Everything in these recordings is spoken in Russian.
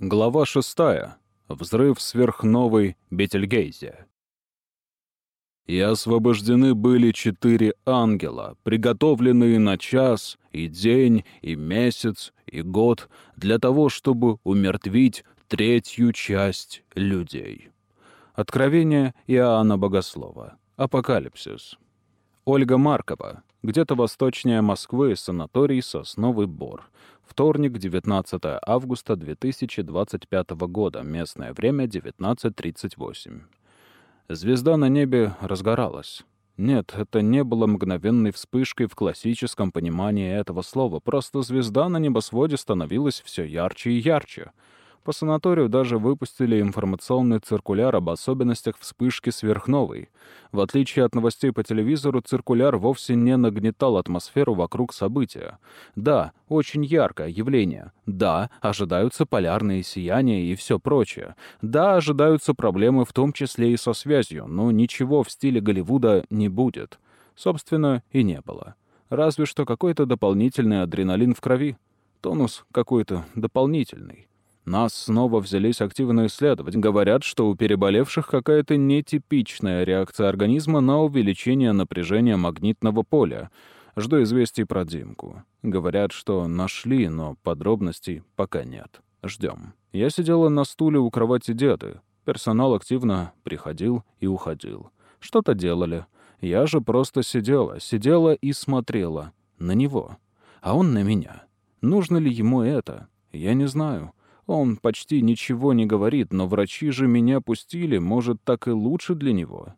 Глава шестая. Взрыв сверхновой Бетельгейзе. И освобождены были четыре ангела, приготовленные на час, и день, и месяц, и год, для того, чтобы умертвить третью часть людей. Откровение Иоанна Богослова. Апокалипсис. Ольга Маркова. Где-то восточнее Москвы, санаторий «Сосновый Бор». Вторник, 19 августа 2025 года. Местное время 19.38. Звезда на небе разгоралась. Нет, это не было мгновенной вспышкой в классическом понимании этого слова. Просто звезда на небосводе становилась все ярче и ярче — по санаторию даже выпустили информационный циркуляр об особенностях вспышки сверхновой. В отличие от новостей по телевизору, циркуляр вовсе не нагнетал атмосферу вокруг события. Да, очень яркое явление. Да, ожидаются полярные сияния и все прочее. Да, ожидаются проблемы в том числе и со связью, но ничего в стиле Голливуда не будет. Собственно, и не было. Разве что какой-то дополнительный адреналин в крови. Тонус какой-то дополнительный. Нас снова взялись активно исследовать. Говорят, что у переболевших какая-то нетипичная реакция организма на увеличение напряжения магнитного поля. Жду известий про Димку. Говорят, что нашли, но подробностей пока нет. Ждем. Я сидела на стуле у кровати деда. Персонал активно приходил и уходил. Что-то делали. Я же просто сидела, сидела и смотрела. На него. А он на меня. Нужно ли ему это? Я не знаю. Он почти ничего не говорит, но врачи же меня пустили, может, так и лучше для него.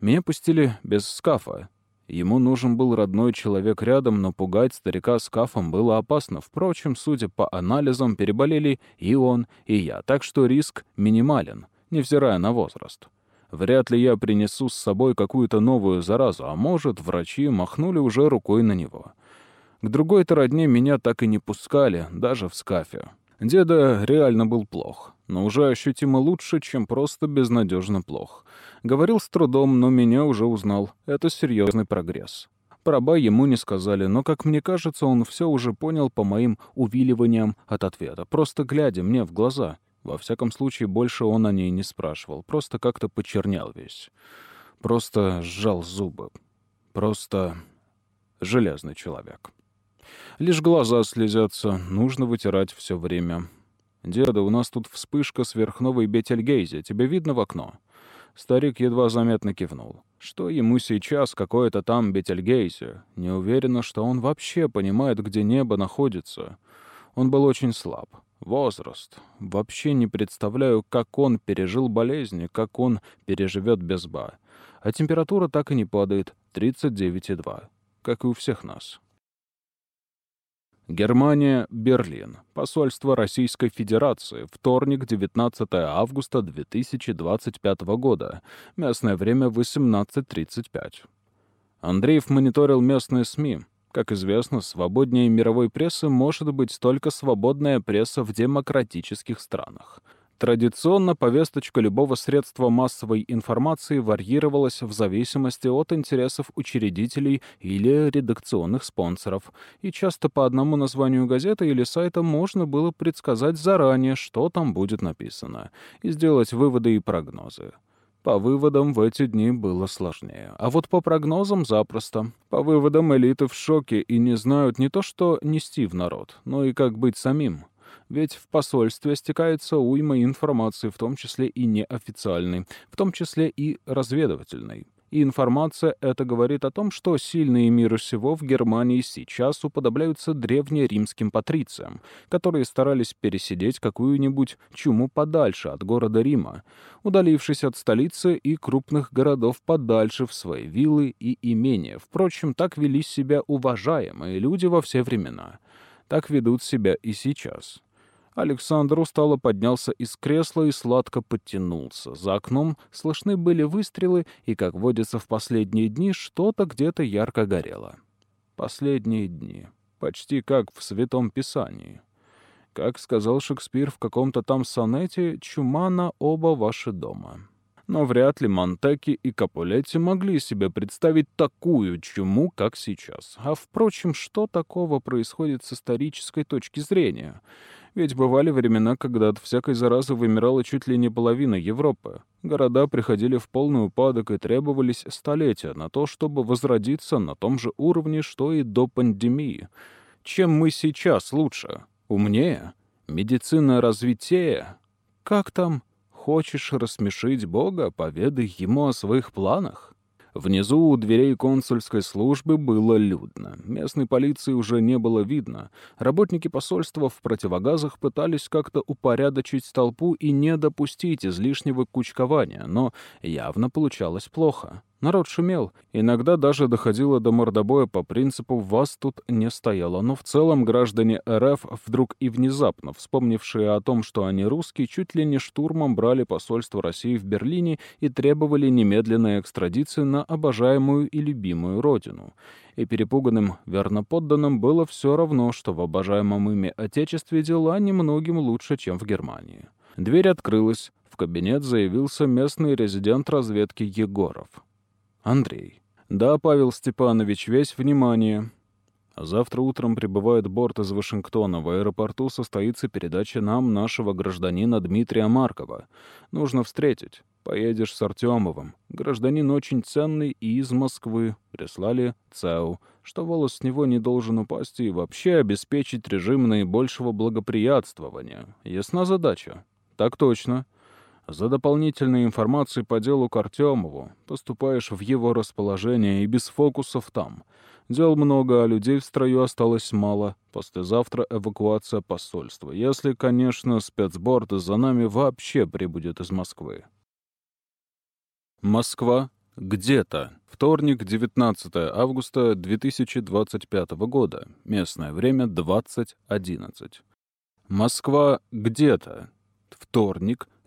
Меня пустили без скафа. Ему нужен был родной человек рядом, но пугать старика скафом было опасно. Впрочем, судя по анализам, переболели и он, и я, так что риск минимален, невзирая на возраст. Вряд ли я принесу с собой какую-то новую заразу, а может, врачи махнули уже рукой на него. К другой-то родне меня так и не пускали, даже в скафе. Деда реально был плох, но уже ощутимо лучше, чем просто безнадежно плох. Говорил с трудом, но меня уже узнал. Это серьезный прогресс. Проба ему не сказали, но, как мне кажется, он все уже понял по моим увиливаниям от ответа, просто глядя мне в глаза. Во всяком случае, больше он о ней не спрашивал, просто как-то почернял весь. Просто сжал зубы. Просто железный человек. Лишь глаза слезятся, нужно вытирать все время. «Деда, у нас тут вспышка сверхновой Бетельгейзе. Тебе видно в окно?» Старик едва заметно кивнул. Что ему сейчас какое-то там Бетельгейзе? Не уверена, что он вообще понимает, где небо находится. Он был очень слаб. Возраст. Вообще не представляю, как он пережил болезни, как он переживет без БА. А температура так и не падает. 39,2. Как и у всех нас. Германия, Берлин. Посольство Российской Федерации. Вторник, 19 августа 2025 года. Местное время 18.35. Андреев мониторил местные СМИ. Как известно, свободнее мировой прессы может быть только свободная пресса в демократических странах — Традиционно повесточка любого средства массовой информации варьировалась в зависимости от интересов учредителей или редакционных спонсоров, и часто по одному названию газеты или сайта можно было предсказать заранее, что там будет написано, и сделать выводы и прогнозы. По выводам в эти дни было сложнее. А вот по прогнозам запросто. По выводам элиты в шоке и не знают не то что нести в народ, но и как быть самим. Ведь в посольстве стекается уйма информации, в том числе и неофициальной, в том числе и разведывательной. И информация это говорит о том, что сильные мира всего в Германии сейчас уподобляются древнеримским патрициям, которые старались пересидеть какую-нибудь чуму подальше от города Рима, удалившись от столицы и крупных городов подальше в свои виллы и имения. Впрочем, так вели себя уважаемые люди во все времена. Так ведут себя и сейчас. Александр устало поднялся из кресла и сладко подтянулся. За окном слышны были выстрелы, и, как водится в последние дни, что-то где-то ярко горело. Последние дни. Почти как в Святом Писании. Как сказал Шекспир в каком-то там сонете, «Чума на оба ваши дома». Но вряд ли Монтеки и Капулетти могли себе представить такую чуму, как сейчас. А, впрочем, что такого происходит с исторической точки зрения? Ведь бывали времена, когда от всякой заразы вымирала чуть ли не половина Европы. Города приходили в полный упадок и требовались столетия на то, чтобы возродиться на том же уровне, что и до пандемии. Чем мы сейчас лучше? Умнее? Медицина развитее? Как там? Хочешь рассмешить Бога? Поведай ему о своих планах. Внизу у дверей консульской службы было людно. Местной полиции уже не было видно. Работники посольства в противогазах пытались как-то упорядочить толпу и не допустить излишнего кучкования, но явно получалось плохо. Народ шумел. Иногда даже доходило до мордобоя по принципу «вас тут не стояло». Но в целом граждане РФ, вдруг и внезапно вспомнившие о том, что они русские, чуть ли не штурмом брали посольство России в Берлине и требовали немедленной экстрадиции на обожаемую и любимую родину. И перепуганным верноподданным было все равно, что в обожаемом ими Отечестве дела немногим лучше, чем в Германии. Дверь открылась. В кабинет заявился местный резидент разведки Егоров. Андрей. Да, Павел Степанович, весь внимание. Завтра утром прибывает борт из Вашингтона. В аэропорту состоится передача нам нашего гражданина Дмитрия Маркова. Нужно встретить. Поедешь с Артемовым. Гражданин очень ценный и из Москвы. Прислали ЦЕУ, что волос с него не должен упасть и вообще обеспечить режим наибольшего благоприятствования. Ясна задача? Так точно. За дополнительной информацией по делу к Артемову поступаешь в его расположение и без фокусов там. Дел много, а людей в строю осталось мало. Послезавтра эвакуация посольства. Если, конечно, спецборд за нами вообще прибудет из Москвы. Москва. Где-то. Вторник, 19 августа 2025 года. Местное время 20.11. Москва. Где-то. Вторник, 19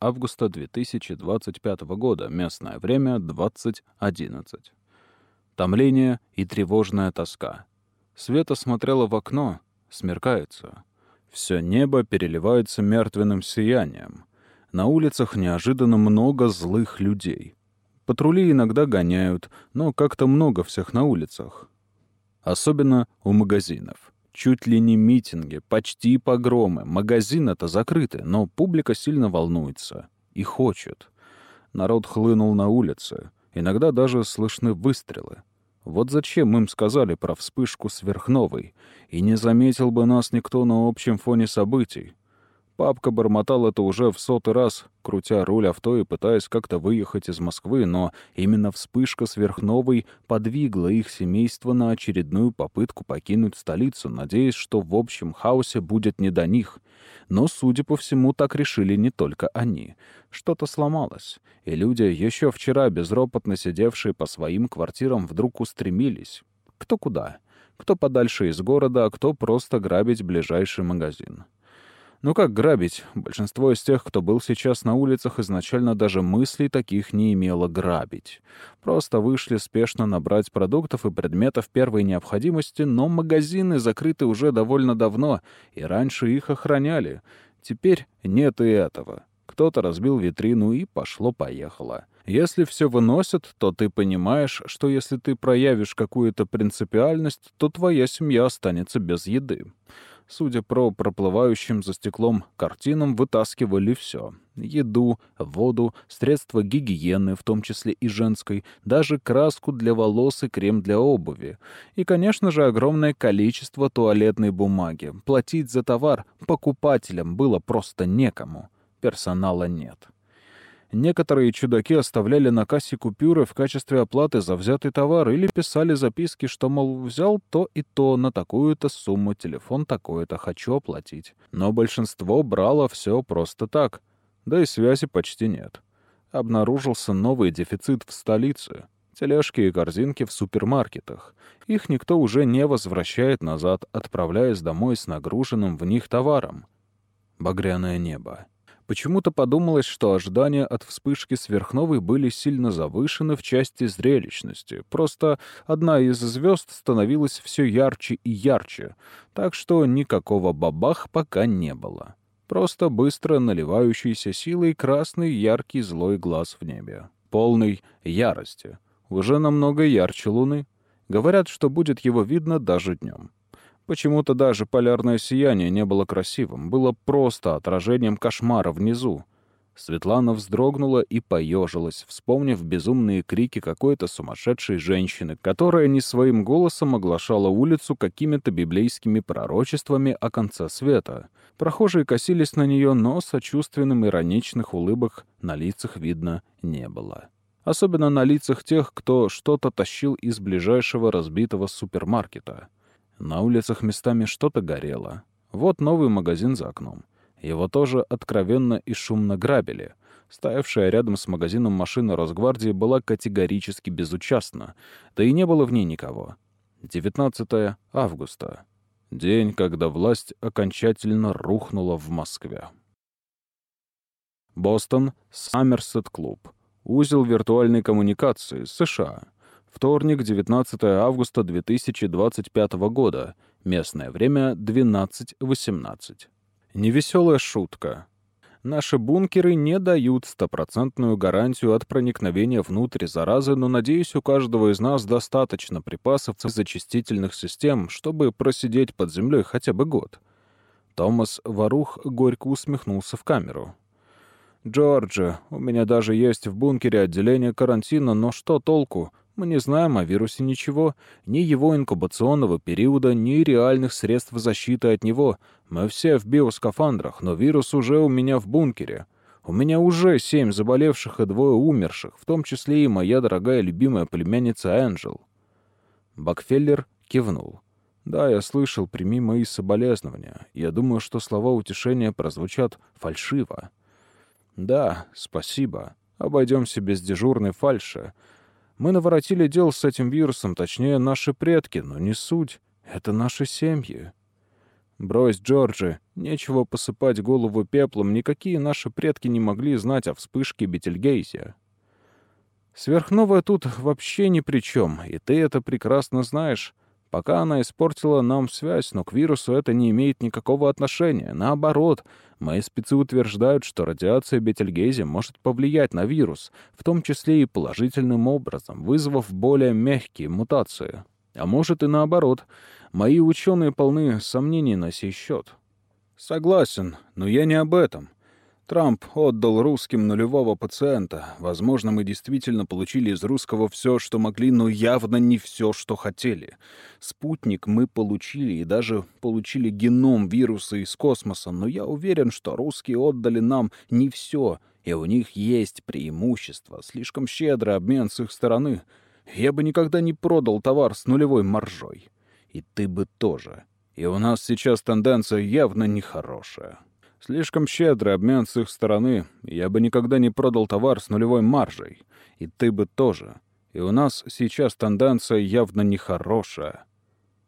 августа 2025 года. Местное время 20.11. Томление и тревожная тоска. Света смотрела в окно. Смеркается. Все небо переливается мертвенным сиянием. На улицах неожиданно много злых людей. Патрули иногда гоняют, но как-то много всех на улицах. Особенно у магазинов. Чуть ли не митинги, почти погромы. Магазины-то закрыты, но публика сильно волнуется. И хочет. Народ хлынул на улицы. Иногда даже слышны выстрелы. Вот зачем им сказали про вспышку сверхновой? И не заметил бы нас никто на общем фоне событий. Папка бормотал это уже в сотый раз, крутя руль авто и пытаясь как-то выехать из Москвы, но именно вспышка сверхновой подвигла их семейство на очередную попытку покинуть столицу, надеясь, что в общем хаосе будет не до них. Но, судя по всему, так решили не только они. Что-то сломалось, и люди, еще вчера безропотно сидевшие по своим квартирам, вдруг устремились. Кто куда? Кто подальше из города, а кто просто грабить ближайший магазин. Ну как грабить? Большинство из тех, кто был сейчас на улицах, изначально даже мыслей таких не имело грабить. Просто вышли спешно набрать продуктов и предметов первой необходимости, но магазины закрыты уже довольно давно, и раньше их охраняли. Теперь нет и этого. Кто-то разбил витрину, и пошло-поехало. Если все выносят, то ты понимаешь, что если ты проявишь какую-то принципиальность, то твоя семья останется без еды судя по проплывающим за стеклом картинам, вытаскивали все. Еду, воду, средства гигиены, в том числе и женской, даже краску для волос и крем для обуви. И, конечно же, огромное количество туалетной бумаги. Платить за товар покупателям было просто некому. Персонала нет. Некоторые чудаки оставляли на кассе купюры в качестве оплаты за взятый товар или писали записки, что, мол, взял то и то на такую-то сумму, телефон такой-то, хочу оплатить. Но большинство брало все просто так. Да и связи почти нет. Обнаружился новый дефицит в столице. Тележки и корзинки в супермаркетах. Их никто уже не возвращает назад, отправляясь домой с нагруженным в них товаром. Багряное небо. Почему-то подумалось, что ожидания от вспышки сверхновой были сильно завышены в части зрелищности. Просто одна из звезд становилась все ярче и ярче, так что никакого бабах пока не было. Просто быстро наливающийся силой красный яркий злой глаз в небе. Полный ярости. Уже намного ярче луны. Говорят, что будет его видно даже днем. Почему-то даже полярное сияние не было красивым, было просто отражением кошмара внизу. Светлана вздрогнула и поежилась, вспомнив безумные крики какой-то сумасшедшей женщины, которая не своим голосом оглашала улицу какими-то библейскими пророчествами о конце света. Прохожие косились на нее, но сочувственным ироничных улыбок на лицах видно не было. Особенно на лицах тех, кто что-то тащил из ближайшего разбитого супермаркета. На улицах местами что-то горело. Вот новый магазин за окном. Его тоже откровенно и шумно грабили. Стоявшая рядом с магазином машина Росгвардии была категорически безучастна, да и не было в ней никого. 19 августа. День, когда власть окончательно рухнула в Москве. Бостон, Саммерсет-клуб. Узел виртуальной коммуникации, США. Вторник, 19 августа 2025 года. Местное время 12.18. Невеселая шутка. Наши бункеры не дают стопроцентную гарантию от проникновения внутрь заразы, но, надеюсь, у каждого из нас достаточно припасов зачистительных систем, чтобы просидеть под землей хотя бы год. Томас Варух горько усмехнулся в камеру. «Джорджи, у меня даже есть в бункере отделение карантина, но что толку? Мы не знаем о вирусе ничего, ни его инкубационного периода, ни реальных средств защиты от него. Мы все в биоскафандрах, но вирус уже у меня в бункере. У меня уже семь заболевших и двое умерших, в том числе и моя дорогая любимая племянница Энджел». Бакфеллер кивнул. «Да, я слышал, прими мои соболезнования. Я думаю, что слова утешения прозвучат фальшиво». «Да, спасибо. Обойдемся без дежурной фальши. Мы наворотили дел с этим вирусом, точнее, наши предки, но не суть. Это наши семьи. Брось, Джорджи, нечего посыпать голову пеплом, никакие наши предки не могли знать о вспышке Бетельгейзе. Сверхновая тут вообще ни при чем, и ты это прекрасно знаешь. Пока она испортила нам связь, но к вирусу это не имеет никакого отношения. Наоборот, мои спецы утверждают, что радиация Бетельгейзе может повлиять на вирус, в том числе и положительным образом, вызвав более мягкие мутации. А может и наоборот. Мои ученые полны сомнений на сей счет. Согласен, но я не об этом. Трамп отдал русским нулевого пациента. Возможно, мы действительно получили из русского все, что могли, но явно не все, что хотели. Спутник мы получили и даже получили геном вируса из космоса, но я уверен, что русские отдали нам не все, и у них есть преимущество. Слишком щедрый обмен с их стороны. Я бы никогда не продал товар с нулевой маржой. И ты бы тоже. И у нас сейчас тенденция явно нехорошая. Слишком щедрый обмен с их стороны. Я бы никогда не продал товар с нулевой маржей. И ты бы тоже. И у нас сейчас тенденция явно нехорошая.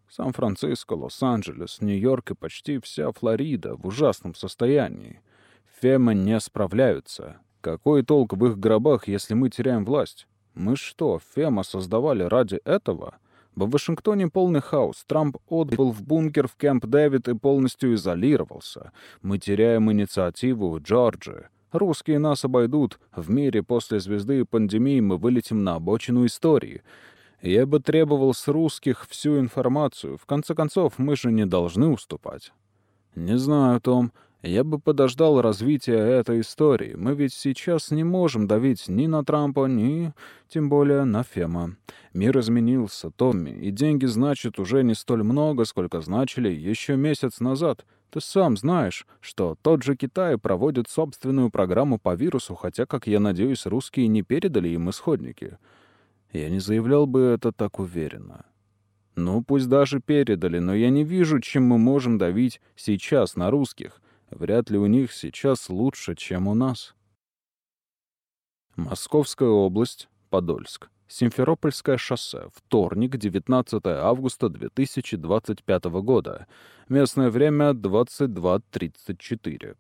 Сан-Франциско, Лос-Анджелес, Нью-Йорк и почти вся Флорида в ужасном состоянии. Фема не справляются. Какой толк в их гробах, если мы теряем власть? Мы что, Фема создавали ради этого? В Вашингтоне полный хаос. Трамп отбыл в бункер в Кэмп Дэвид и полностью изолировался. Мы теряем инициативу в Джорджии. Русские нас обойдут. В мире после звезды и пандемии мы вылетим на обочину истории. Я бы требовал с русских всю информацию. В конце концов, мы же не должны уступать. Не знаю, Том. Я бы подождал развития этой истории. Мы ведь сейчас не можем давить ни на Трампа, ни, тем более, на Фема. Мир изменился, Томми, и деньги значат уже не столь много, сколько значили еще месяц назад. Ты сам знаешь, что тот же Китай проводит собственную программу по вирусу, хотя, как я надеюсь, русские не передали им исходники. Я не заявлял бы это так уверенно. Ну, пусть даже передали, но я не вижу, чем мы можем давить сейчас на русских. Вряд ли у них сейчас лучше, чем у нас. Московская область, Подольск. Симферопольское шоссе. Вторник, 19 августа 2025 года. Местное время 22.34.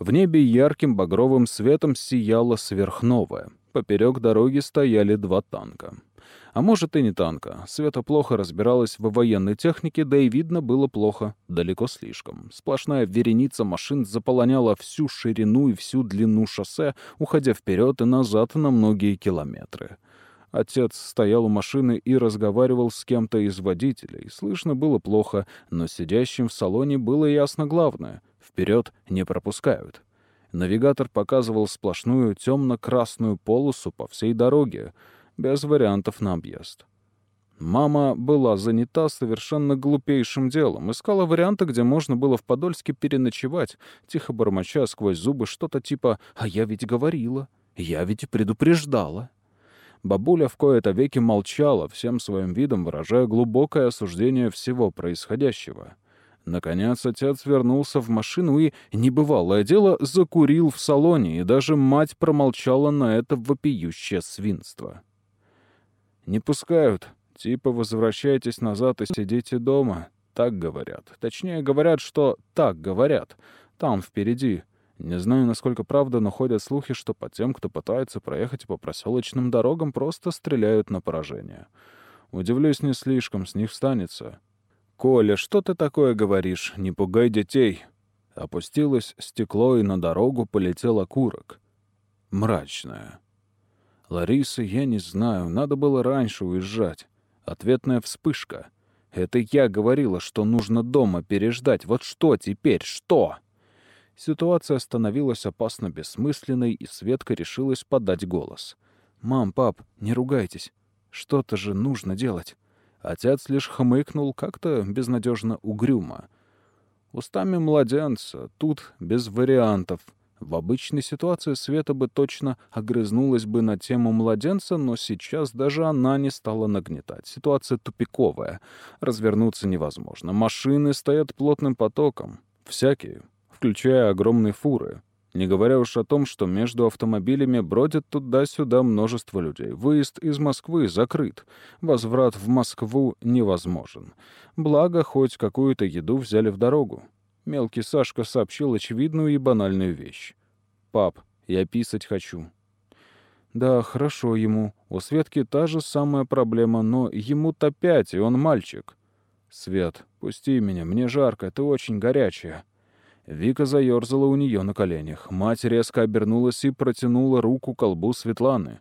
В небе ярким багровым светом сияла сверхновая. Поперек дороги стояли два танка. А может и не танка. Света плохо разбиралась в военной технике, да и видно было плохо, далеко слишком. Сплошная вереница машин заполоняла всю ширину и всю длину шоссе, уходя вперед и назад на многие километры. Отец стоял у машины и разговаривал с кем-то из водителей. Слышно было плохо, но сидящим в салоне было ясно главное — вперед не пропускают. Навигатор показывал сплошную темно-красную полосу по всей дороге, без вариантов на объезд. Мама была занята совершенно глупейшим делом. Искала варианты, где можно было в Подольске переночевать, тихо бормоча сквозь зубы что-то типа «А я ведь говорила, я ведь предупреждала». Бабуля в кои-то веки молчала, всем своим видом выражая глубокое осуждение всего происходящего. Наконец отец вернулся в машину и, небывалое дело, закурил в салоне, и даже мать промолчала на это вопиющее свинство. «Не пускают. Типа возвращайтесь назад и сидите дома». Так говорят. Точнее, говорят, что так говорят. Там, впереди. Не знаю, насколько правда, но ходят слухи, что по тем, кто пытается проехать по проселочным дорогам, просто стреляют на поражение. Удивлюсь не слишком, с них станется. «Коля, что ты такое говоришь? Не пугай детей!» Опустилось стекло, и на дорогу полетел окурок. Мрачная. «Лариса, я не знаю, надо было раньше уезжать. Ответная вспышка. Это я говорила, что нужно дома переждать. Вот что теперь? Что?» Ситуация становилась опасно бессмысленной, и Светка решилась подать голос. «Мам, пап, не ругайтесь. Что-то же нужно делать». Отец лишь хмыкнул как-то безнадежно угрюмо. Устами младенца, тут без вариантов. В обычной ситуации Света бы точно огрызнулась бы на тему младенца, но сейчас даже она не стала нагнетать. Ситуация тупиковая. Развернуться невозможно. Машины стоят плотным потоком. Всякие включая огромные фуры. Не говоря уж о том, что между автомобилями бродит туда-сюда множество людей. Выезд из Москвы закрыт. Возврат в Москву невозможен. Благо, хоть какую-то еду взяли в дорогу. Мелкий Сашка сообщил очевидную и банальную вещь. «Пап, я писать хочу». Да, хорошо ему. У Светки та же самая проблема, но ему-то пять, и он мальчик. Свет, пусти меня, мне жарко, ты очень горячая. Вика заерзала у нее на коленях. Мать резко обернулась и протянула руку к колбу Светланы.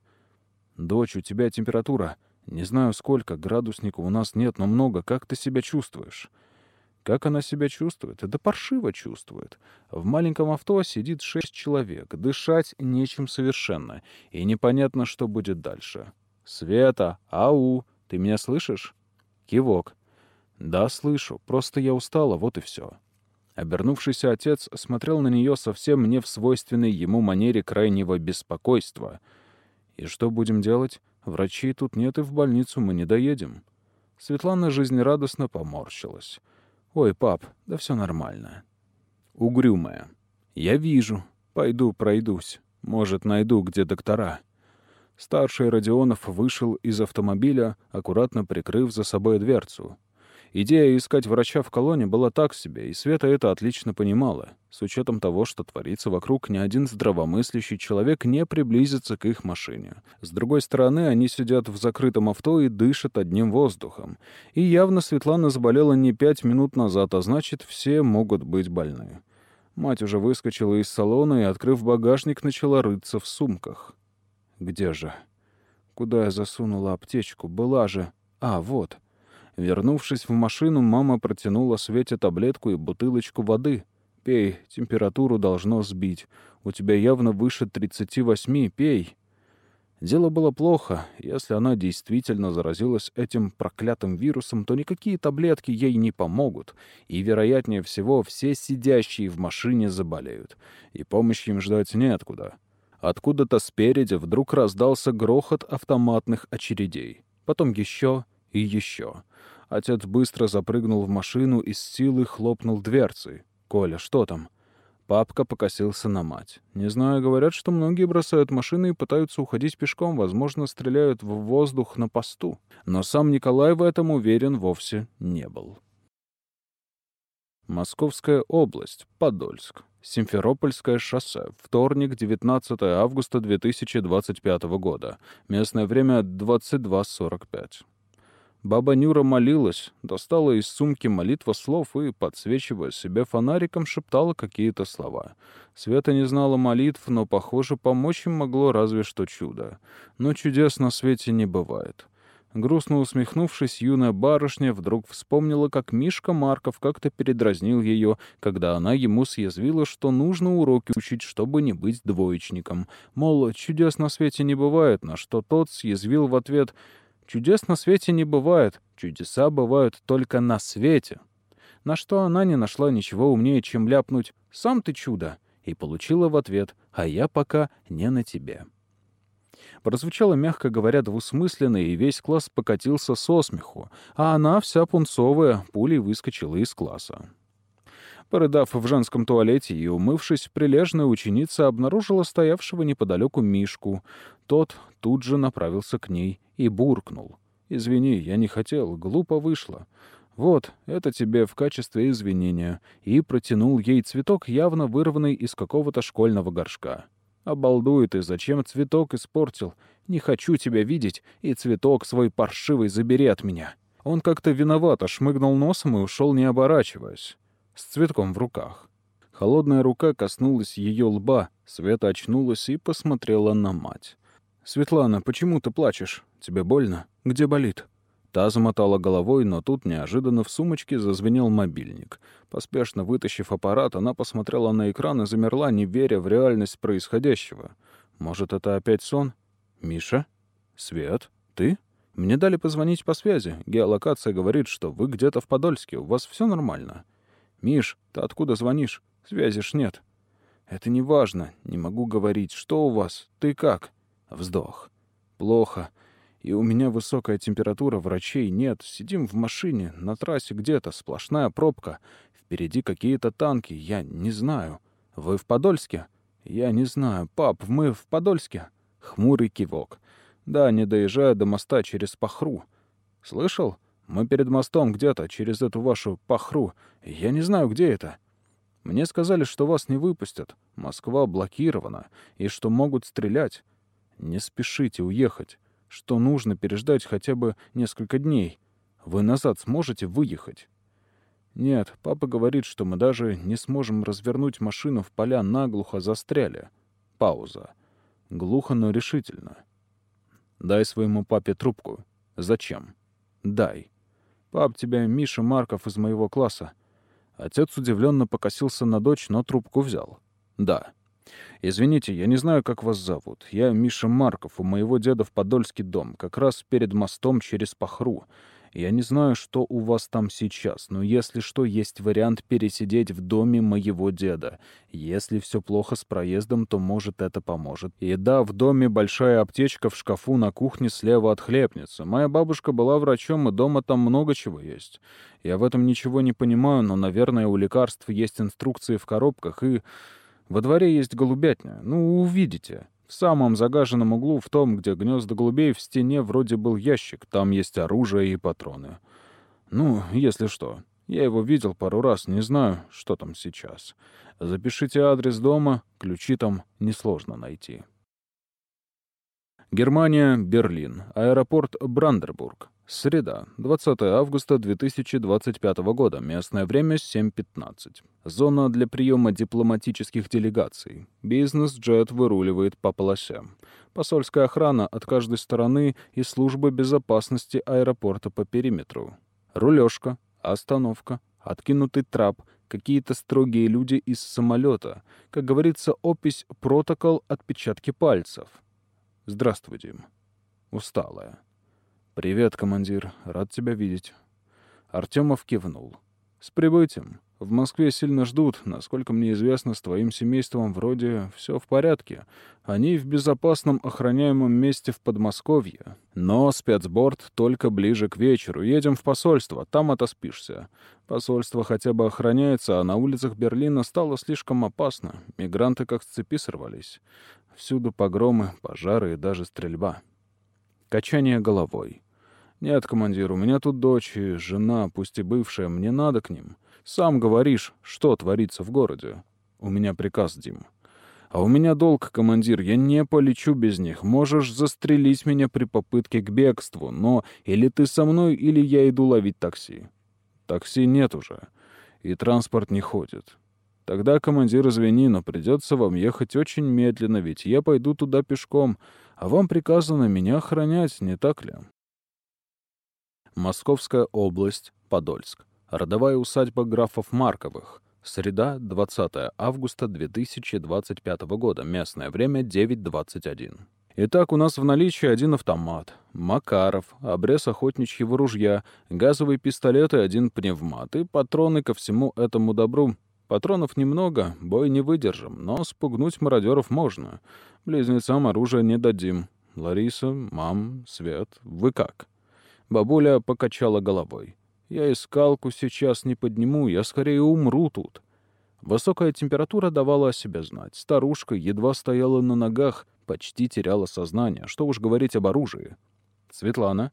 «Дочь, у тебя температура. Не знаю сколько, градусника у нас нет, но много. Как ты себя чувствуешь?» Как она себя чувствует? Это паршиво чувствует. В маленьком авто сидит шесть человек. Дышать нечем совершенно. И непонятно, что будет дальше. «Света! Ау! Ты меня слышишь?» Кивок. «Да, слышу. Просто я устала, вот и все». Обернувшийся отец смотрел на нее совсем не в свойственной ему манере крайнего беспокойства. «И что будем делать? Врачей тут нет, и в больницу мы не доедем». Светлана жизнерадостно поморщилась. «Ой, пап, да все нормально». Угрюмая. «Я вижу. Пойду пройдусь. Может, найду, где доктора». Старший Родионов вышел из автомобиля, аккуратно прикрыв за собой дверцу. Идея искать врача в колонии была так себе, и Света это отлично понимала. С учетом того, что творится вокруг, ни один здравомыслящий человек не приблизится к их машине. С другой стороны, они сидят в закрытом авто и дышат одним воздухом. И явно Светлана заболела не пять минут назад, а значит, все могут быть больны. Мать уже выскочила из салона и, открыв багажник, начала рыться в сумках. «Где же?» «Куда я засунула аптечку? Была же...» «А, вот...» Вернувшись в машину, мама протянула Свете таблетку и бутылочку воды. «Пей, температуру должно сбить. У тебя явно выше 38, пей». Дело было плохо. Если она действительно заразилась этим проклятым вирусом, то никакие таблетки ей не помогут. И, вероятнее всего, все сидящие в машине заболеют. И помощи им ждать неоткуда. Откуда-то спереди вдруг раздался грохот автоматных очередей. Потом еще и еще. Отец быстро запрыгнул в машину и с силой хлопнул дверцей. «Коля, что там?» Папка покосился на мать. «Не знаю, говорят, что многие бросают машины и пытаются уходить пешком, возможно, стреляют в воздух на посту. Но сам Николай в этом уверен вовсе не был». Московская область, Подольск. Симферопольское шоссе. Вторник, 19 августа 2025 года. Местное время 22.45. Баба Нюра молилась, достала из сумки молитва слов и, подсвечивая себе фонариком, шептала какие-то слова. Света не знала молитв, но, похоже, помочь им могло разве что чудо. Но чудес на свете не бывает. Грустно усмехнувшись, юная барышня вдруг вспомнила, как Мишка Марков как-то передразнил ее, когда она ему съязвила, что нужно уроки учить, чтобы не быть двоечником. Мол, чудес на свете не бывает, на что тот съязвил в ответ «Чудес на свете не бывает, чудеса бывают только на свете». На что она не нашла ничего умнее, чем ляпнуть «Сам ты чудо!» и получила в ответ «А я пока не на тебе» прозвучало, мягко говоря, двусмысленно, и весь класс покатился со смеху, а она, вся пунцовая, пулей выскочила из класса. Порыдав в женском туалете и умывшись, прилежная ученица обнаружила стоявшего неподалеку Мишку. Тот тут же направился к ней и буркнул. «Извини, я не хотел, глупо вышло. Вот, это тебе в качестве извинения». И протянул ей цветок, явно вырванный из какого-то школьного горшка. Обалдуй ты, зачем цветок испортил? Не хочу тебя видеть, и цветок свой паршивый забери от меня». Он как-то виновато шмыгнул носом и ушел, не оборачиваясь, с цветком в руках. Холодная рука коснулась ее лба, Света очнулась и посмотрела на мать. «Светлана, почему ты плачешь? Тебе больно? Где болит?» Та замотала головой, но тут неожиданно в сумочке зазвенел мобильник. Поспешно вытащив аппарат, она посмотрела на экран и замерла, не веря в реальность происходящего. «Может, это опять сон?» «Миша? Свет? Ты?» «Мне дали позвонить по связи. Геолокация говорит, что вы где-то в Подольске. У вас все нормально?» «Миш, ты откуда звонишь? Связи ж нет». «Это не важно. Не могу говорить. Что у вас? Ты как?» Вздох. «Плохо. И у меня высокая температура, врачей нет. Сидим в машине, на трассе где-то, сплошная пробка. Впереди какие-то танки, я не знаю. Вы в Подольске? Я не знаю. Пап, мы в Подольске? Хмурый кивок. Да, не доезжая до моста через Пахру. Слышал? Мы перед мостом где-то, через эту вашу Пахру. Я не знаю, где это. Мне сказали, что вас не выпустят. Москва блокирована, и что могут стрелять. Не спешите уехать что нужно переждать хотя бы несколько дней. Вы назад сможете выехать? Нет, папа говорит, что мы даже не сможем развернуть машину в поля наглухо застряли. Пауза. Глухо, но решительно. Дай своему папе трубку. Зачем? Дай. Пап, тебя Миша Марков из моего класса. Отец удивленно покосился на дочь, но трубку взял. Да. «Извините, я не знаю, как вас зовут. Я Миша Марков, у моего деда в Подольский дом, как раз перед мостом через Пахру. Я не знаю, что у вас там сейчас, но если что, есть вариант пересидеть в доме моего деда. Если все плохо с проездом, то, может, это поможет. И да, в доме большая аптечка в шкафу на кухне слева от хлебницы. Моя бабушка была врачом, и дома там много чего есть. Я в этом ничего не понимаю, но, наверное, у лекарств есть инструкции в коробках, и... Во дворе есть голубятня. Ну, увидите. В самом загаженном углу, в том, где гнезда голубей, в стене вроде был ящик. Там есть оружие и патроны. Ну, если что. Я его видел пару раз, не знаю, что там сейчас. Запишите адрес дома, ключи там несложно найти. Германия, Берлин, аэропорт Брандербург. Среда, 20 августа 2025 года, местное время 7.15. Зона для приема дипломатических делегаций. Бизнес-джет выруливает по полосе. Посольская охрана от каждой стороны и служба безопасности аэропорта по периметру. Рулежка, остановка, откинутый трап, какие-то строгие люди из самолета. Как говорится, опись «Протокол отпечатки пальцев». Здравствуй, Дим. Усталая. «Привет, командир. Рад тебя видеть». Артемов кивнул. «С прибытием. В Москве сильно ждут. Насколько мне известно, с твоим семейством вроде все в порядке. Они в безопасном охраняемом месте в Подмосковье. Но спецборд только ближе к вечеру. Едем в посольство, там отоспишься. Посольство хотя бы охраняется, а на улицах Берлина стало слишком опасно. Мигранты как с цепи сорвались. Всюду погромы, пожары и даже стрельба». Качание головой. «Нет, командир, у меня тут дочь и жена, пусть и бывшая, мне надо к ним. Сам говоришь, что творится в городе. У меня приказ, Дим. А у меня долг, командир, я не полечу без них. Можешь застрелить меня при попытке к бегству, но или ты со мной, или я иду ловить такси. Такси нет уже, и транспорт не ходит. Тогда, командир, извини, но придется вам ехать очень медленно, ведь я пойду туда пешком, а вам приказано меня охранять, не так ли? Московская область, Подольск. Родовая усадьба графов Марковых. Среда, 20 августа 2025 года. Местное время 9.21. Итак, у нас в наличии один автомат, Макаров, обрез охотничьего ружья, газовые пистолеты, один пневмат и патроны ко всему этому добру. Патронов немного, бой не выдержим, но спугнуть мародеров можно. Близнецам оружие не дадим. Лариса, мам, Свет, вы как? Бабуля покачала головой. Я и скалку сейчас не подниму, я скорее умру тут. Высокая температура давала о себе знать. Старушка едва стояла на ногах, почти теряла сознание. Что уж говорить об оружии. Светлана,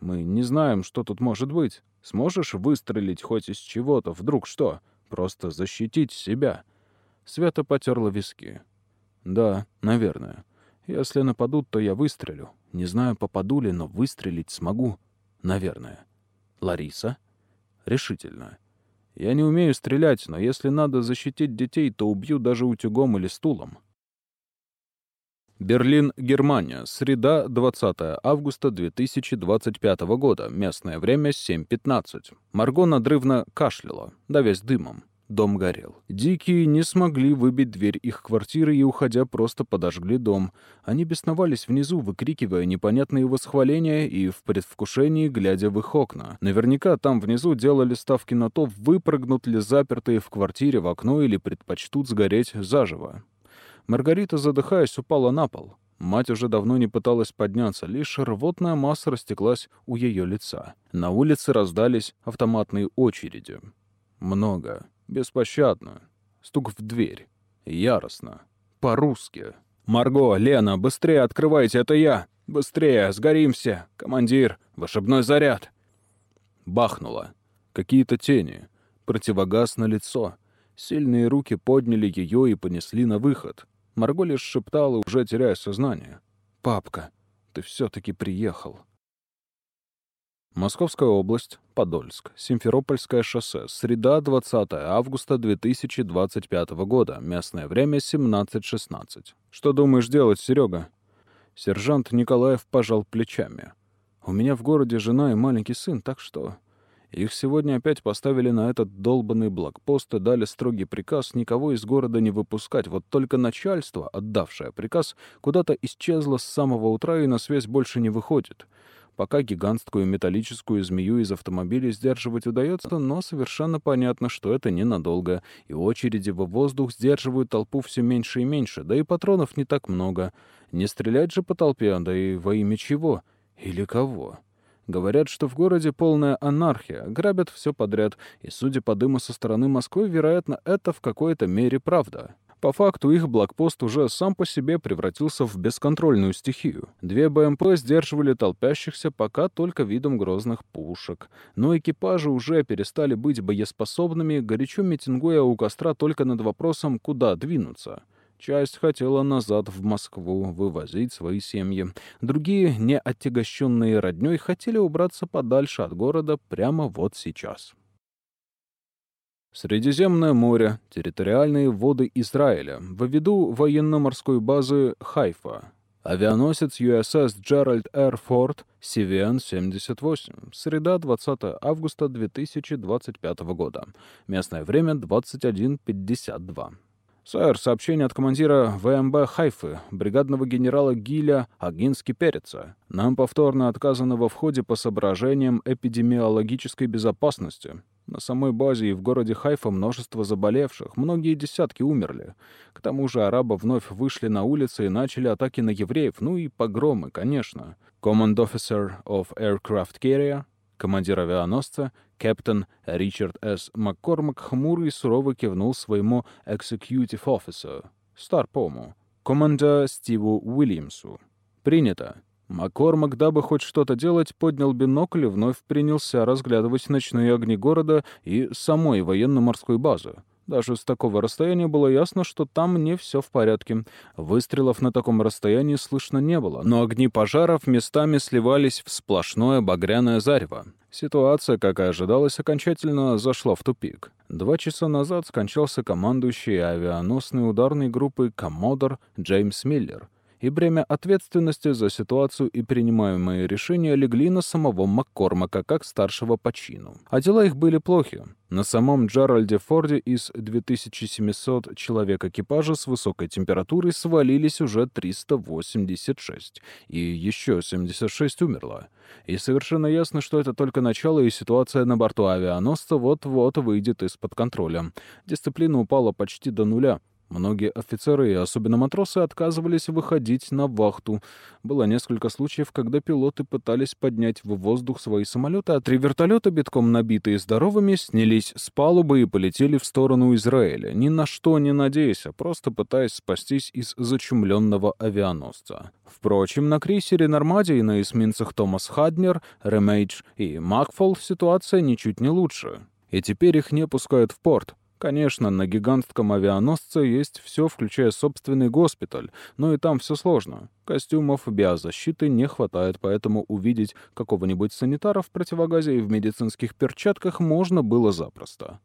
мы не знаем, что тут может быть. Сможешь выстрелить хоть из чего-то? Вдруг что? Просто защитить себя. Света потерла виски. Да, наверное. Если нападут, то я выстрелю. Не знаю, попаду ли, но выстрелить смогу. Наверное. Лариса? Решительно. Я не умею стрелять, но если надо защитить детей, то убью даже утюгом или стулом. Берлин, Германия. Среда, 20 августа 2025 года. Местное время 7.15. Марго надрывно кашляла, давясь дымом. Дом горел. Дикие не смогли выбить дверь их квартиры и, уходя, просто подожгли дом. Они бесновались внизу, выкрикивая непонятные восхваления и в предвкушении, глядя в их окна. Наверняка там внизу делали ставки на то, выпрыгнут ли запертые в квартире в окно или предпочтут сгореть заживо. Маргарита, задыхаясь, упала на пол. Мать уже давно не пыталась подняться, лишь рвотная масса растеклась у ее лица. На улице раздались автоматные очереди. Много. Беспощадно. Стук в дверь. Яростно. По-русски. «Марго, Лена, быстрее открывайте, это я! Быстрее, сгоримся! Командир, вышибной заряд!» Бахнуло. Какие-то тени. Противогаз на лицо. Сильные руки подняли ее и понесли на выход. Марго лишь шептала, уже теряя сознание. «Папка, ты все-таки приехал». Московская область, Подольск, Симферопольское шоссе, среда, 20 августа 2025 года, местное время 17.16. Что думаешь делать, Серега? Сержант Николаев пожал плечами. У меня в городе жена и маленький сын, так что... Их сегодня опять поставили на этот долбанный блокпост и дали строгий приказ никого из города не выпускать. Вот только начальство, отдавшее приказ, куда-то исчезло с самого утра и на связь больше не выходит. Пока гигантскую металлическую змею из автомобиля сдерживать удается, но совершенно понятно, что это ненадолго, и очереди во воздух сдерживают толпу все меньше и меньше, да и патронов не так много. Не стрелять же по толпе, да и во имя чего? Или кого? Говорят, что в городе полная анархия, грабят все подряд, и, судя по дыму со стороны Москвы, вероятно, это в какой-то мере правда. По факту их блокпост уже сам по себе превратился в бесконтрольную стихию. Две БМП сдерживали толпящихся пока только видом грозных пушек. Но экипажи уже перестали быть боеспособными, горячо митингуя у костра только над вопросом, куда двинуться. Часть хотела назад в Москву вывозить свои семьи. Другие, не отягощенные роднёй, хотели убраться подальше от города прямо вот сейчас. Средиземное море, территориальные воды Израиля, в виду военно-морской базы Хайфа. Авианосец USS Gerald R. Ford CVN-78. Среда, 20 августа 2025 года. Местное время 21.52. «Сэр, сообщение от командира ВМБ Хайфы, бригадного генерала Гиля Агински-Переца. Нам повторно отказано во входе по соображениям эпидемиологической безопасности. На самой базе и в городе Хайфа множество заболевших, многие десятки умерли. К тому же арабы вновь вышли на улицы и начали атаки на евреев, ну и погромы, конечно. Command Officer of Aircraft Carrier, командир авианосца, капитан Ричард С. Маккормак хмурый и сурово кивнул своему Executive Officer, Старпому, команда Стиву Уильямсу. «Принято. Маккормак, дабы хоть что-то делать, поднял бинокль и вновь принялся разглядывать ночные огни города и самой военно-морской базы. Даже с такого расстояния было ясно, что там не все в порядке. Выстрелов на таком расстоянии слышно не было, но огни пожаров местами сливались в сплошное багряное зарево. Ситуация, как и ожидалось, окончательно зашла в тупик. Два часа назад скончался командующий авианосной ударной группы «Коммодор» Джеймс Миллер — и бремя ответственности за ситуацию и принимаемые решения легли на самого Маккормака как старшего по чину. А дела их были плохи. На самом Джеральде Форде из 2700 человек экипажа с высокой температурой свалились уже 386, и еще 76 умерло. И совершенно ясно, что это только начало, и ситуация на борту авианосца вот-вот выйдет из-под контроля. Дисциплина упала почти до нуля. Многие офицеры и особенно матросы отказывались выходить на вахту. Было несколько случаев, когда пилоты пытались поднять в воздух свои самолеты, а три вертолета, битком набитые здоровыми, снялись с палубы и полетели в сторону Израиля, ни на что не надеясь, а просто пытаясь спастись из зачумленного авианосца. Впрочем, на крейсере «Нормади» и на эсминцах «Томас Хаднер», «Ремейдж» и «Макфол» ситуация ничуть не лучше. И теперь их не пускают в порт. Конечно, на гигантском авианосце есть все, включая собственный госпиталь, но и там все сложно. Костюмов биозащиты не хватает, поэтому увидеть какого-нибудь санитара в противогазе и в медицинских перчатках можно было запросто.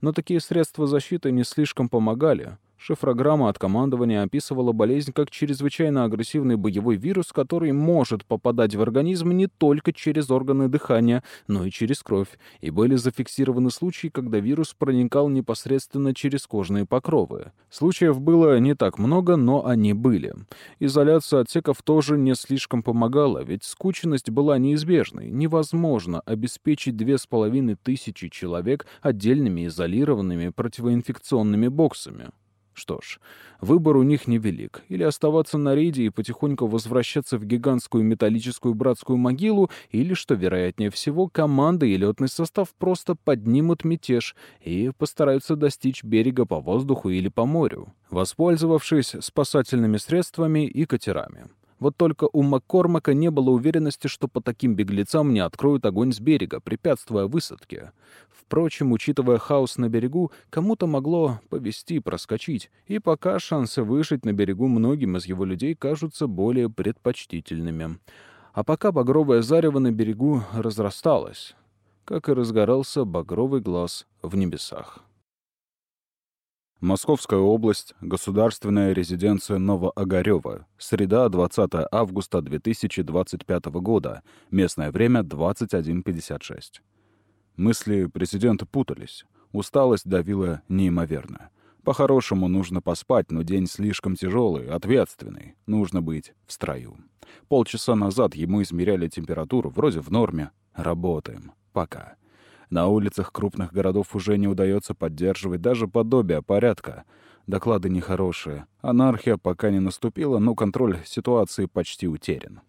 Но такие средства защиты не слишком помогали. Шифрограмма от командования описывала болезнь как чрезвычайно агрессивный боевой вирус, который может попадать в организм не только через органы дыхания, но и через кровь, и были зафиксированы случаи, когда вирус проникал непосредственно через кожные покровы. Случаев было не так много, но они были. Изоляция отсеков тоже не слишком помогала, ведь скученность была неизбежной. Невозможно обеспечить две с половиной тысячи человек отдельными изолированными противоинфекционными боксами. Что ж, выбор у них невелик. Или оставаться на рейде и потихоньку возвращаться в гигантскую металлическую братскую могилу, или, что вероятнее всего, команда и летный состав просто поднимут мятеж и постараются достичь берега по воздуху или по морю, воспользовавшись спасательными средствами и катерами. Вот только у Маккормака не было уверенности, что по таким беглецам не откроют огонь с берега, препятствуя высадке. Впрочем, учитывая хаос на берегу, кому-то могло повести проскочить, и пока шансы выжить на берегу многим из его людей кажутся более предпочтительными. А пока багровое зарево на берегу разрасталось, как и разгорался багровый глаз в небесах. Московская область, государственная резиденция Новоогарева. Среда, 20 августа 2025 года. Местное время 21.56. Мысли президента путались. Усталость давила неимоверно. По-хорошему нужно поспать, но день слишком тяжелый, ответственный. Нужно быть в строю. Полчаса назад ему измеряли температуру, вроде в норме. Работаем. Пока. На улицах крупных городов уже не удается поддерживать даже подобие порядка. Доклады нехорошие. Анархия пока не наступила, но контроль ситуации почти утерян.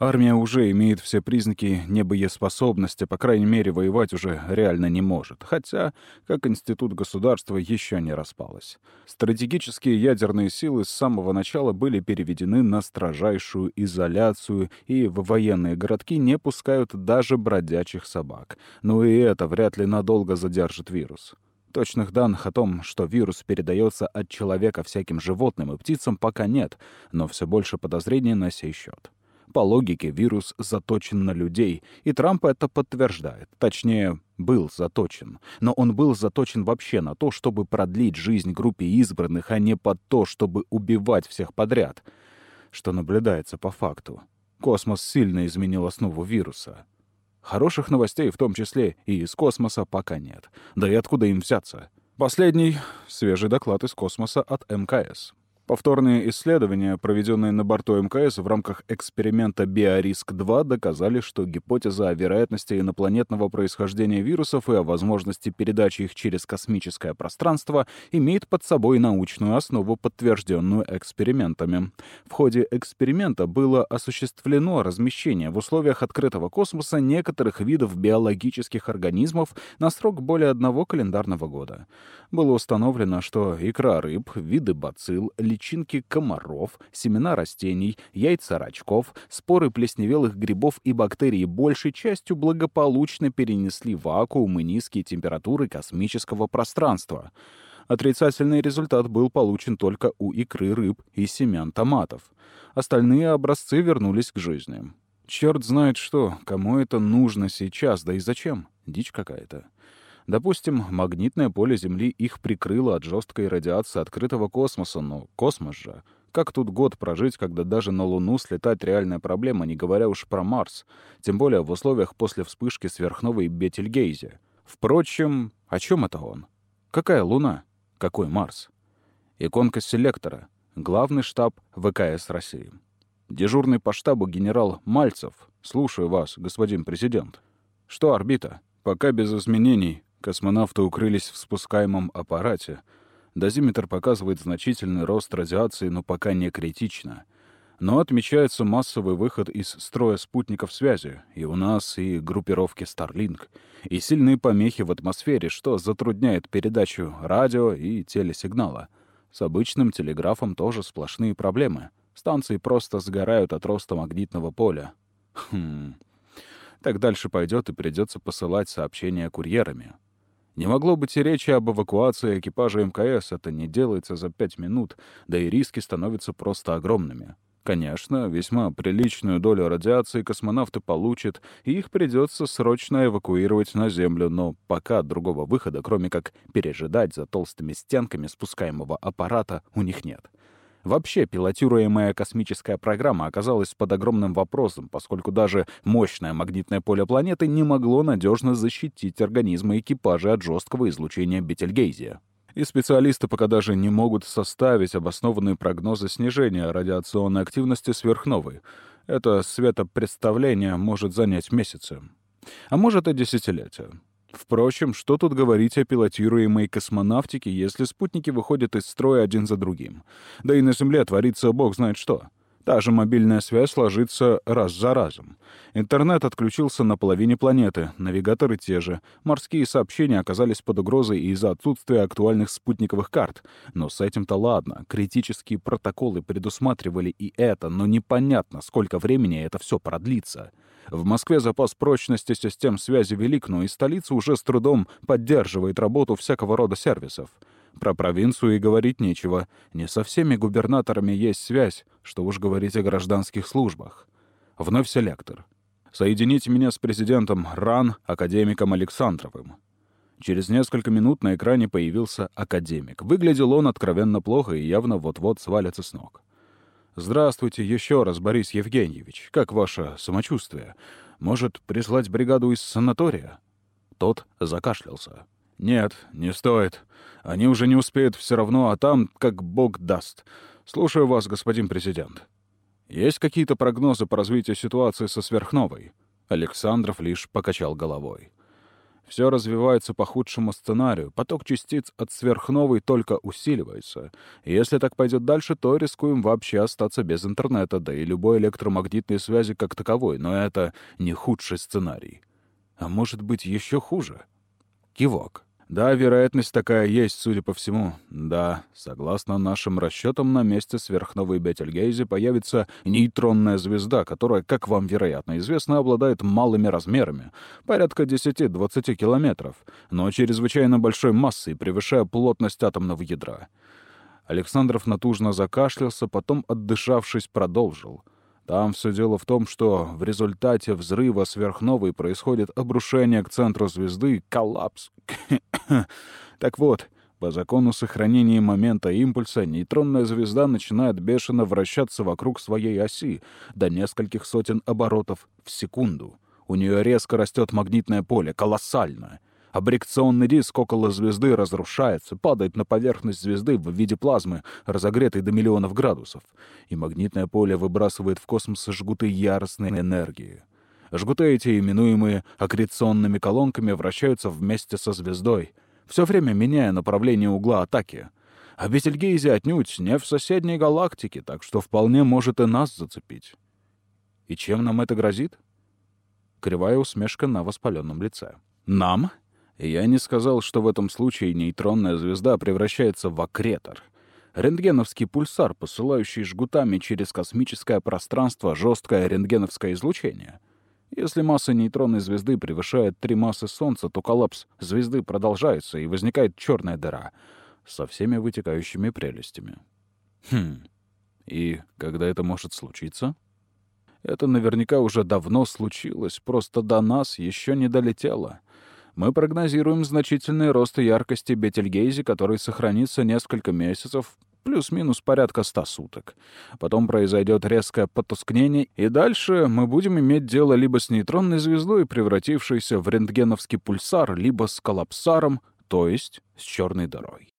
Армия уже имеет все признаки небоеспособности, по крайней мере, воевать уже реально не может. Хотя, как институт государства, еще не распалась. Стратегические ядерные силы с самого начала были переведены на строжайшую изоляцию, и в военные городки не пускают даже бродячих собак. Но и это вряд ли надолго задержит вирус. Точных данных о том, что вирус передается от человека всяким животным и птицам, пока нет, но все больше подозрений на сей счет. По логике, вирус заточен на людей, и Трамп это подтверждает. Точнее, был заточен. Но он был заточен вообще на то, чтобы продлить жизнь группе избранных, а не под то, чтобы убивать всех подряд. Что наблюдается по факту. Космос сильно изменил основу вируса. Хороших новостей, в том числе и из космоса, пока нет. Да и откуда им взяться? Последний — свежий доклад из космоса от МКС. Повторные исследования, проведенные на борту МКС в рамках эксперимента «Биориск-2», доказали, что гипотеза о вероятности инопланетного происхождения вирусов и о возможности передачи их через космическое пространство имеет под собой научную основу, подтвержденную экспериментами. В ходе эксперимента было осуществлено размещение в условиях открытого космоса некоторых видов биологических организмов на срок более одного календарного года. Было установлено, что икра рыб, виды бацилл, личинки комаров, семена растений, яйца рачков, споры плесневелых грибов и бактерий большей частью благополучно перенесли вакуум и низкие температуры космического пространства. Отрицательный результат был получен только у икры рыб и семян томатов. Остальные образцы вернулись к жизни. Черт знает что, кому это нужно сейчас, да и зачем? Дичь какая-то. Допустим, магнитное поле Земли их прикрыло от жесткой радиации открытого космоса, но космос же. Как тут год прожить, когда даже на Луну слетать реальная проблема, не говоря уж про Марс? Тем более в условиях после вспышки сверхновой Бетельгейзе. Впрочем, о чем это он? Какая Луна? Какой Марс? Иконка селектора. Главный штаб ВКС России. Дежурный по штабу генерал Мальцев. Слушаю вас, господин президент. Что орбита? Пока без изменений. Космонавты укрылись в спускаемом аппарате. Дозиметр показывает значительный рост радиации, но пока не критично. Но отмечается массовый выход из строя спутников связи, и у нас, и группировки Starlink, и сильные помехи в атмосфере, что затрудняет передачу радио и телесигнала. С обычным телеграфом тоже сплошные проблемы. Станции просто сгорают от роста магнитного поля. Хм. Так дальше пойдет и придется посылать сообщения курьерами. Не могло быть и речи об эвакуации экипажа МКС, это не делается за пять минут, да и риски становятся просто огромными. Конечно, весьма приличную долю радиации космонавты получат, и их придется срочно эвакуировать на Землю, но пока другого выхода, кроме как пережидать за толстыми стенками спускаемого аппарата, у них нет. Вообще, пилотируемая космическая программа оказалась под огромным вопросом, поскольку даже мощное магнитное поле планеты не могло надежно защитить организмы экипажа от жесткого излучения Бетельгейзия. И специалисты пока даже не могут составить обоснованные прогнозы снижения радиационной активности сверхновой. Это светопредставление может занять месяцы. А может и десятилетия. Впрочем, что тут говорить о пилотируемой космонавтике, если спутники выходят из строя один за другим? Да и на Земле творится бог знает что. Та же мобильная связь ложится раз за разом. Интернет отключился на половине планеты, навигаторы те же. Морские сообщения оказались под угрозой из-за отсутствия актуальных спутниковых карт. Но с этим-то ладно. Критические протоколы предусматривали и это, но непонятно, сколько времени это все продлится. В Москве запас прочности систем связи велик, но и столица уже с трудом поддерживает работу всякого рода сервисов. Про провинцию и говорить нечего. Не со всеми губернаторами есть связь, что уж говорить о гражданских службах. Вновь селектор. Соедините меня с президентом РАН, академиком Александровым. Через несколько минут на экране появился академик. Выглядел он откровенно плохо и явно вот-вот свалится с ног. «Здравствуйте еще раз, Борис Евгеньевич. Как ваше самочувствие? Может, прислать бригаду из санатория?» Тот закашлялся. «Нет, не стоит. Они уже не успеют все равно, а там как бог даст. Слушаю вас, господин президент. Есть какие-то прогнозы по развитию ситуации со сверхновой?» Александров лишь покачал головой. Все развивается по худшему сценарию. Поток частиц от сверхновой только усиливается. И если так пойдет дальше, то рискуем вообще остаться без интернета, да и любой электромагнитной связи как таковой. Но это не худший сценарий. А может быть, еще хуже? Кивок. Да, вероятность такая есть, судя по всему. Да, согласно нашим расчетам, на месте сверхновой Бетельгейзе появится нейтронная звезда, которая, как вам, вероятно, известно, обладает малыми размерами, порядка 10-20 километров, но чрезвычайно большой массой, превышая плотность атомного ядра. Александров натужно закашлялся, потом, отдышавшись, продолжил — там все дело в том, что в результате взрыва сверхновой происходит обрушение к центру звезды, коллапс. так вот, по закону сохранения момента импульса нейтронная звезда начинает бешено вращаться вокруг своей оси до нескольких сотен оборотов в секунду. У нее резко растет магнитное поле, колоссальное — Абрикционный диск около звезды разрушается, падает на поверхность звезды в виде плазмы, разогретой до миллионов градусов, и магнитное поле выбрасывает в космос жгуты яростной энергии. Жгуты эти, именуемые аккреционными колонками, вращаются вместе со звездой, все время меняя направление угла атаки. А Бетельгейзе отнюдь не в соседней галактике, так что вполне может и нас зацепить. И чем нам это грозит? Кривая усмешка на воспаленном лице. Нам? Я не сказал, что в этом случае нейтронная звезда превращается в аккретор. рентгеновский пульсар, посылающий жгутами через космическое пространство жесткое рентгеновское излучение. Если масса нейтронной звезды превышает три массы Солнца, то коллапс звезды продолжается, и возникает черная дыра со всеми вытекающими прелестями. Хм. И когда это может случиться? Это наверняка уже давно случилось, просто до нас еще не долетело. Мы прогнозируем значительный рост яркости Бетельгейзе, который сохранится несколько месяцев, плюс-минус порядка ста суток. Потом произойдет резкое потускнение, и дальше мы будем иметь дело либо с нейтронной звездой, превратившейся в рентгеновский пульсар, либо с коллапсаром, то есть с черной дырой.